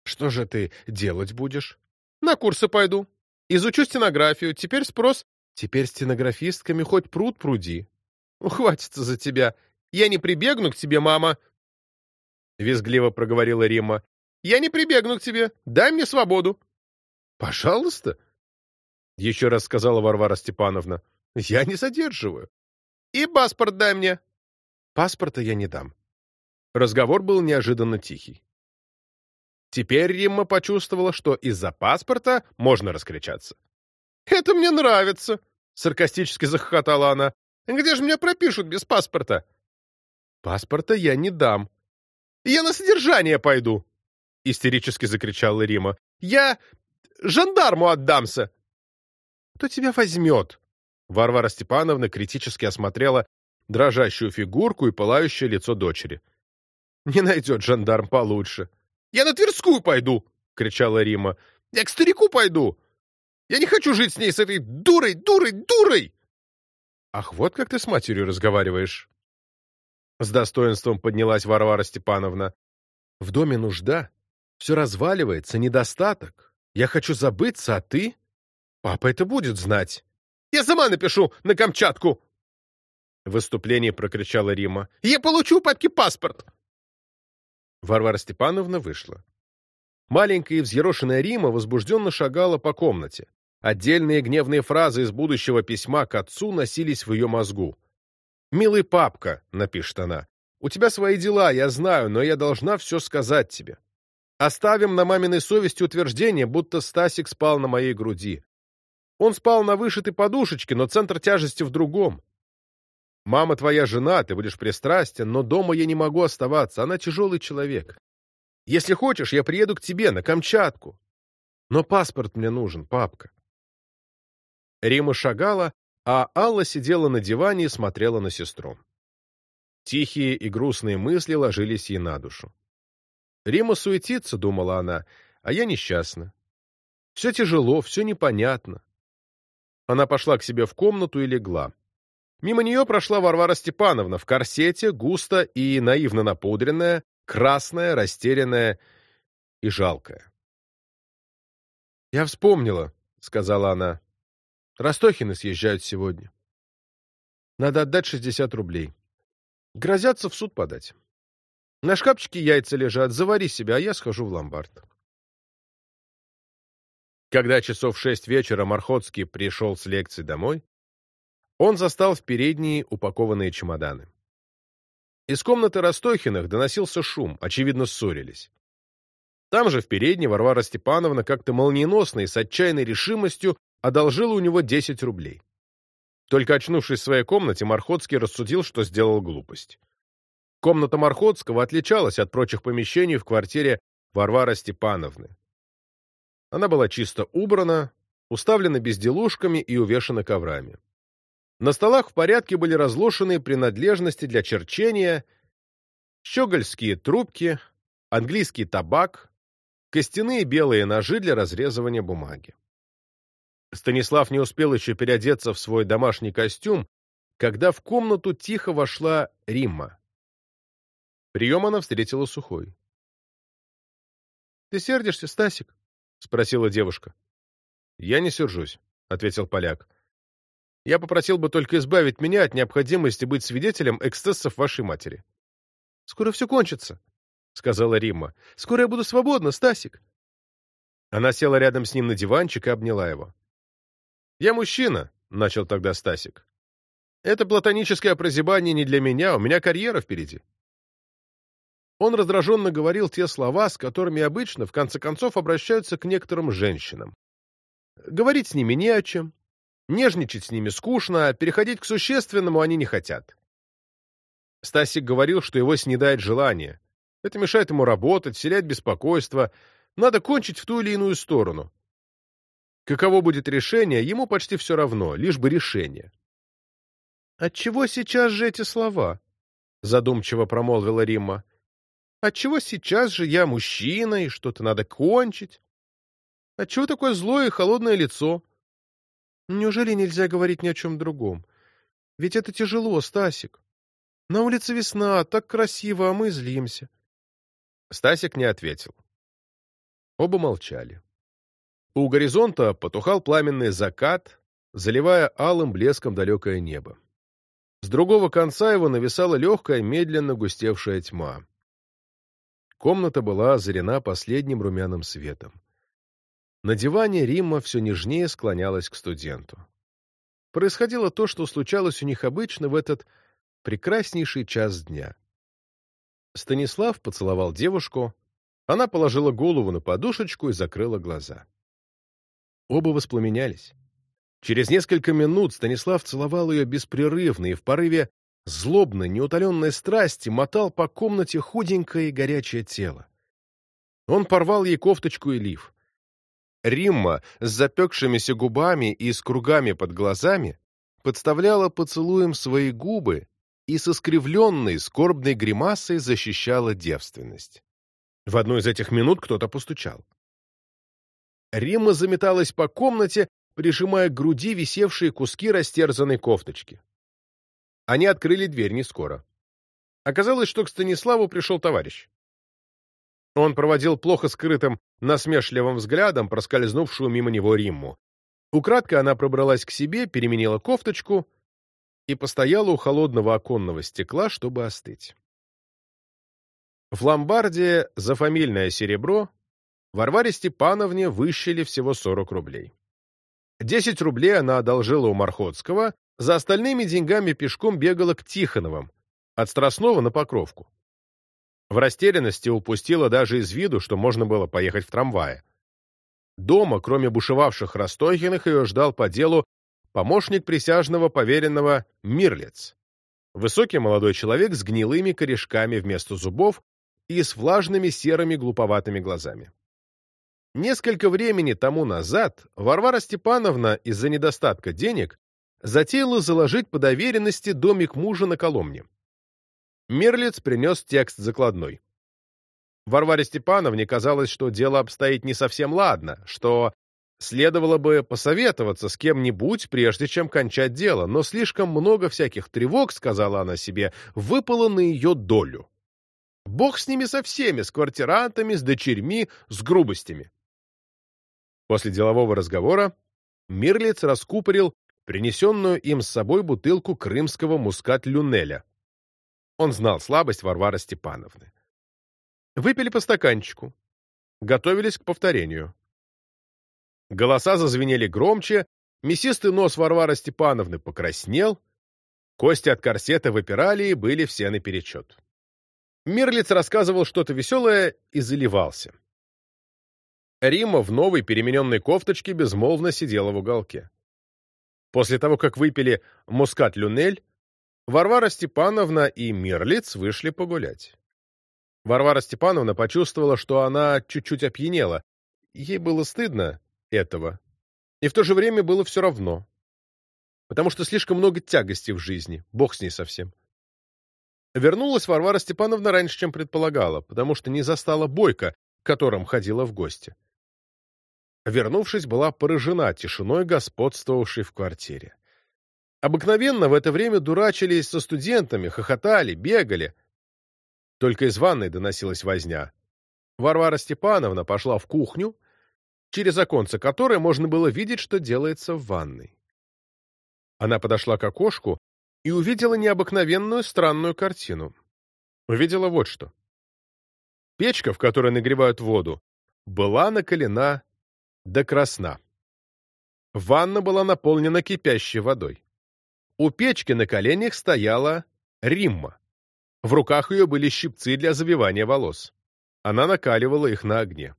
Что же ты делать будешь? На курсы пойду. Изучу стенографию. Теперь спрос... Теперь стенографистками хоть пруд пруди. Ухватится за тебя. Я не прибегну к тебе, мама. Визгливо проговорила Римма. Я не прибегну к тебе. Дай мне свободу. Пожалуйста. Еще раз сказала Варвара Степановна. Я не задерживаю. И паспорт дай мне. Паспорта я не дам. Разговор был неожиданно тихий. Теперь Римма почувствовала, что из-за паспорта можно раскричаться. «Это мне нравится!» — саркастически захохотала она. «Где же меня пропишут без паспорта?» «Паспорта я не дам». «Я на содержание пойду!» — истерически закричала Рима. «Я жандарму отдамся!» «Кто тебя возьмет?» Варвара Степановна критически осмотрела дрожащую фигурку и пылающее лицо дочери. Не найдет жандарм получше. «Я на Тверскую пойду!» — кричала Рима. «Я к старику пойду! Я не хочу жить с ней, с этой дурой, дурой, дурой!» «Ах, вот как ты с матерью разговариваешь!» С достоинством поднялась Варвара Степановна. «В доме нужда. Все разваливается, недостаток. Я хочу забыться, а ты? Папа это будет знать. Я сама напишу на Камчатку!» В выступлении прокричала Рима. «Я получу папки паспорт!» Варвара Степановна вышла. Маленькая и взъерошенная Рима возбужденно шагала по комнате. Отдельные гневные фразы из будущего письма к отцу носились в ее мозгу. «Милый папка», — напишет она, — «у тебя свои дела, я знаю, но я должна все сказать тебе. Оставим на маминой совести утверждение, будто Стасик спал на моей груди. Он спал на вышитой подушечке, но центр тяжести в другом. Мама твоя жена, ты будешь пристрастен, но дома я не могу оставаться, она тяжелый человек. Если хочешь, я приеду к тебе, на Камчатку. Но паспорт мне нужен, папка. Рима шагала, а Алла сидела на диване и смотрела на сестру. Тихие и грустные мысли ложились ей на душу. Рима суетится, думала она, а я несчастна. Все тяжело, все непонятно. Она пошла к себе в комнату и легла. Мимо нее прошла Варвара Степановна в корсете, густо и наивно напудренная, красная, растерянная и жалкая. «Я вспомнила», — сказала она. «Ростохины съезжают сегодня. Надо отдать шестьдесят рублей. Грозятся в суд подать. На шкафчике яйца лежат, завари себя, а я схожу в ломбард». Когда часов шесть вечера Мархотский пришел с лекции домой, он застал в передней упакованные чемоданы. Из комнаты Ростохиных доносился шум, очевидно, ссорились. Там же, в передней, Варвара Степановна как-то молниеносно и с отчаянной решимостью одолжила у него 10 рублей. Только очнувшись в своей комнате, Мархотский рассудил, что сделал глупость. Комната Мархотского отличалась от прочих помещений в квартире Варвары Степановны. Она была чисто убрана, уставлена безделушками и увешана коврами. На столах в порядке были разложены принадлежности для черчения, щегольские трубки, английский табак, костяные белые ножи для разрезывания бумаги. Станислав не успел еще переодеться в свой домашний костюм, когда в комнату тихо вошла Римма. Прием она встретила сухой. — Ты сердишься, Стасик? — спросила девушка. — Я не сержусь, — ответил поляк. Я попросил бы только избавить меня от необходимости быть свидетелем эксцессов вашей матери. — Скоро все кончится, — сказала Римма. — Скоро я буду свободна, Стасик. Она села рядом с ним на диванчик и обняла его. «Я мужчина», — начал тогда Стасик. «Это платоническое прозябание не для меня, у меня карьера впереди». Он раздраженно говорил те слова, с которыми обычно, в конце концов, обращаются к некоторым женщинам. Говорить с ними не о чем, нежничать с ними скучно, а переходить к существенному они не хотят. Стасик говорил, что его снедает желание. Это мешает ему работать, вселяет беспокойство. Надо кончить в ту или иную сторону. Каково будет решение, ему почти все равно, лишь бы решение. «Отчего сейчас же эти слова?» — задумчиво промолвила Римма. Отчего сейчас же я мужчина, и что-то надо кончить? Отчего такое злое и холодное лицо? Неужели нельзя говорить ни о чем другом? Ведь это тяжело, Стасик. На улице весна, так красиво, а мы злимся. Стасик не ответил. Оба молчали. У горизонта потухал пламенный закат, заливая алым блеском далекое небо. С другого конца его нависала легкая, медленно густевшая тьма. Комната была озарена последним румяным светом. На диване Римма все нежнее склонялась к студенту. Происходило то, что случалось у них обычно в этот прекраснейший час дня. Станислав поцеловал девушку, она положила голову на подушечку и закрыла глаза. Оба воспламенялись. Через несколько минут Станислав целовал ее беспрерывно и в порыве злобной, неутоленной страсти мотал по комнате худенькое и горячее тело. Он порвал ей кофточку и лиф. Римма с запекшимися губами и с кругами под глазами подставляла поцелуем свои губы и со скривленной, скорбной гримасой защищала девственность. В одну из этих минут кто-то постучал. Римма заметалась по комнате, прижимая к груди висевшие куски растерзанной кофточки. Они открыли дверь не скоро. Оказалось, что к Станиславу пришел товарищ. Он проводил плохо скрытым, насмешливым взглядом проскользнувшую мимо него Римму. Украдкой она пробралась к себе, переменила кофточку и постояла у холодного оконного стекла, чтобы остыть. В ломбарде за фамильное серебро Варваре Степановне выщели всего 40 рублей. 10 рублей она одолжила у Мархотского, за остальными деньгами пешком бегала к Тихоновым, от Страстного на Покровку. В растерянности упустила даже из виду, что можно было поехать в трамвае. Дома, кроме бушевавших Ростохиных, ее ждал по делу помощник присяжного поверенного Мирлец. Высокий молодой человек с гнилыми корешками вместо зубов и с влажными серыми глуповатыми глазами. Несколько времени тому назад Варвара Степановна из-за недостатка денег затеяла заложить по доверенности домик мужа на Коломне. Мерлиц принес текст закладной. Варваре Степановне казалось, что дело обстоит не совсем ладно, что следовало бы посоветоваться с кем-нибудь, прежде чем кончать дело, но слишком много всяких тревог, сказала она себе, выпало на ее долю. Бог с ними со всеми, с квартирантами, с дочерьми, с грубостями. После делового разговора Мирлиц раскупорил принесенную им с собой бутылку крымского мускат-люнеля. Он знал слабость Варвары Степановны. Выпили по стаканчику. Готовились к повторению. Голоса зазвенели громче, мясистый нос Варвары Степановны покраснел, кости от корсета выпирали и были все наперечет. Мирлиц рассказывал что-то веселое и заливался. Рима в новой перемененной кофточке безмолвно сидела в уголке. После того, как выпили мускат-люнель, Варвара Степановна и Мирлиц вышли погулять. Варвара Степановна почувствовала, что она чуть-чуть опьянела. Ей было стыдно этого. И в то же время было все равно. Потому что слишком много тягости в жизни. Бог с ней совсем. Вернулась Варвара Степановна раньше, чем предполагала, потому что не застала Бойко, к которым ходила в гости вернувшись, была поражена тишиной, господствовавшей в квартире. Обыкновенно в это время дурачились со студентами, хохотали, бегали. Только из ванной доносилась возня. Варвара Степановна пошла в кухню, через оконце которой можно было видеть, что делается в ванной. Она подошла к окошку и увидела необыкновенную странную картину. Увидела вот что. Печка, в которой нагревают воду, была накалена до красна. Ванна была наполнена кипящей водой. У печки на коленях стояла Римма. В руках ее были щипцы для завивания волос. Она накаливала их на огне.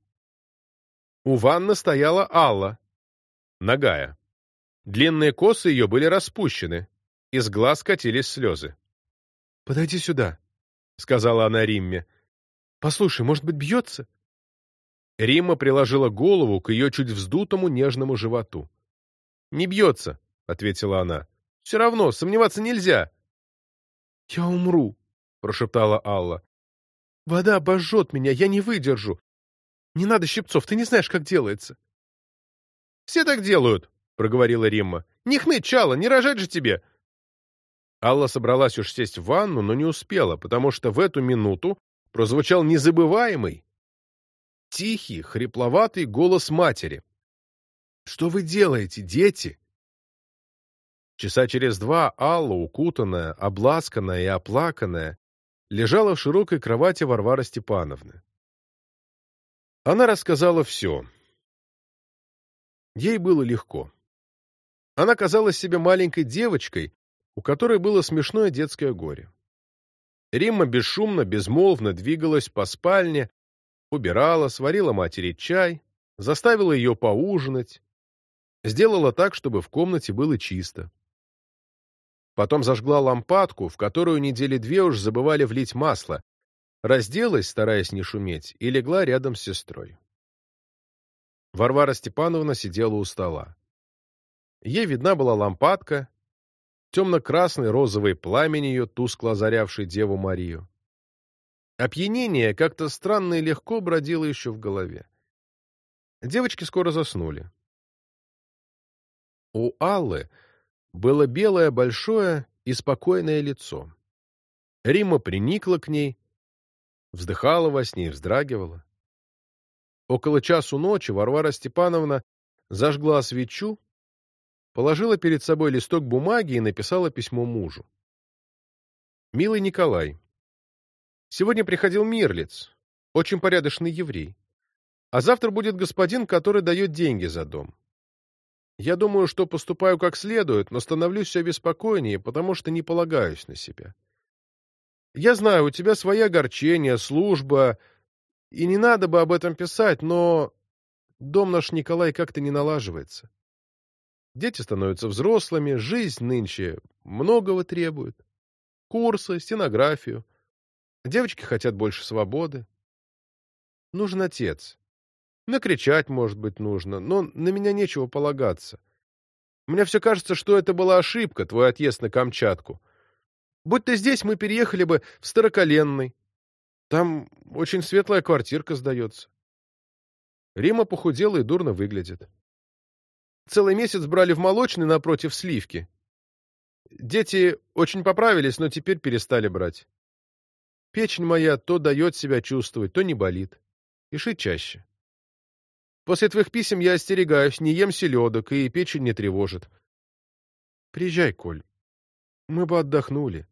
У ванны стояла Алла, нагая. Длинные косы ее были распущены, из глаз катились слезы. — Подойди сюда, — сказала она Римме. — Послушай, может быть, бьется? Римма приложила голову к ее чуть вздутому нежному животу. — Не бьется, — ответила она. — Все равно, сомневаться нельзя. — Я умру, — прошептала Алла. — Вода обожжет меня, я не выдержу. Не надо щипцов, ты не знаешь, как делается. — Все так делают, — проговорила Римма. — Не хныть, Чала, не рожать же тебе. Алла собралась уж сесть в ванну, но не успела, потому что в эту минуту прозвучал незабываемый, тихий, хрипловатый голос матери. Что вы делаете, дети? Часа через два Алла, укутанная, обласканная и оплаканная, лежала в широкой кровати Варвары Степановны. Она рассказала все. Ей было легко. Она казалась себе маленькой девочкой, у которой было смешное детское горе. Римма бесшумно, безмолвно двигалась по спальне, убирала, сварила матери чай, заставила ее поужинать, Сделала так, чтобы в комнате было чисто. Потом зажгла лампадку, в которую недели две уж забывали влить масло, разделась, стараясь не шуметь, и легла рядом с сестрой. Варвара Степановна сидела у стола. Ей видна была лампадка, темно-красный розовый пламень ее, тускло озарявший Деву Марию. Опьянение как-то странно и легко бродило еще в голове. Девочки скоро заснули. У Аллы было белое большое и спокойное лицо. Рима приникла к ней, вздыхала во сне и вздрагивала. Около часу ночи Варвара Степановна зажгла свечу, положила перед собой листок бумаги и написала письмо мужу. «Милый Николай, сегодня приходил Мирлиц, очень порядочный еврей, а завтра будет господин, который дает деньги за дом. Я думаю, что поступаю как следует, но становлюсь все беспокойнее, потому что не полагаюсь на себя. Я знаю, у тебя свои огорчения, служба, и не надо бы об этом писать, но дом наш Николай как-то не налаживается. Дети становятся взрослыми, жизнь нынче многого требует. Курсы, стенографию. Девочки хотят больше свободы. Нужен отец. Накричать, может быть, нужно, но на меня нечего полагаться. Мне все кажется, что это была ошибка, твой отъезд на Камчатку. Будь ты здесь, мы переехали бы в Староколенный. Там очень светлая квартирка сдается. Рима похудела и дурно выглядит. Целый месяц брали в молочный напротив сливки. Дети очень поправились, но теперь перестали брать. Печень моя то дает себя чувствовать, то не болит. Пиши чаще. После твоих писем я остерегаюсь, не ем селедок, и печень не тревожит. Приезжай, Коль. Мы бы отдохнули.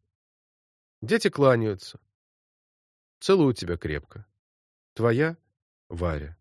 Дети кланяются. Целую тебя крепко. Твоя Варя.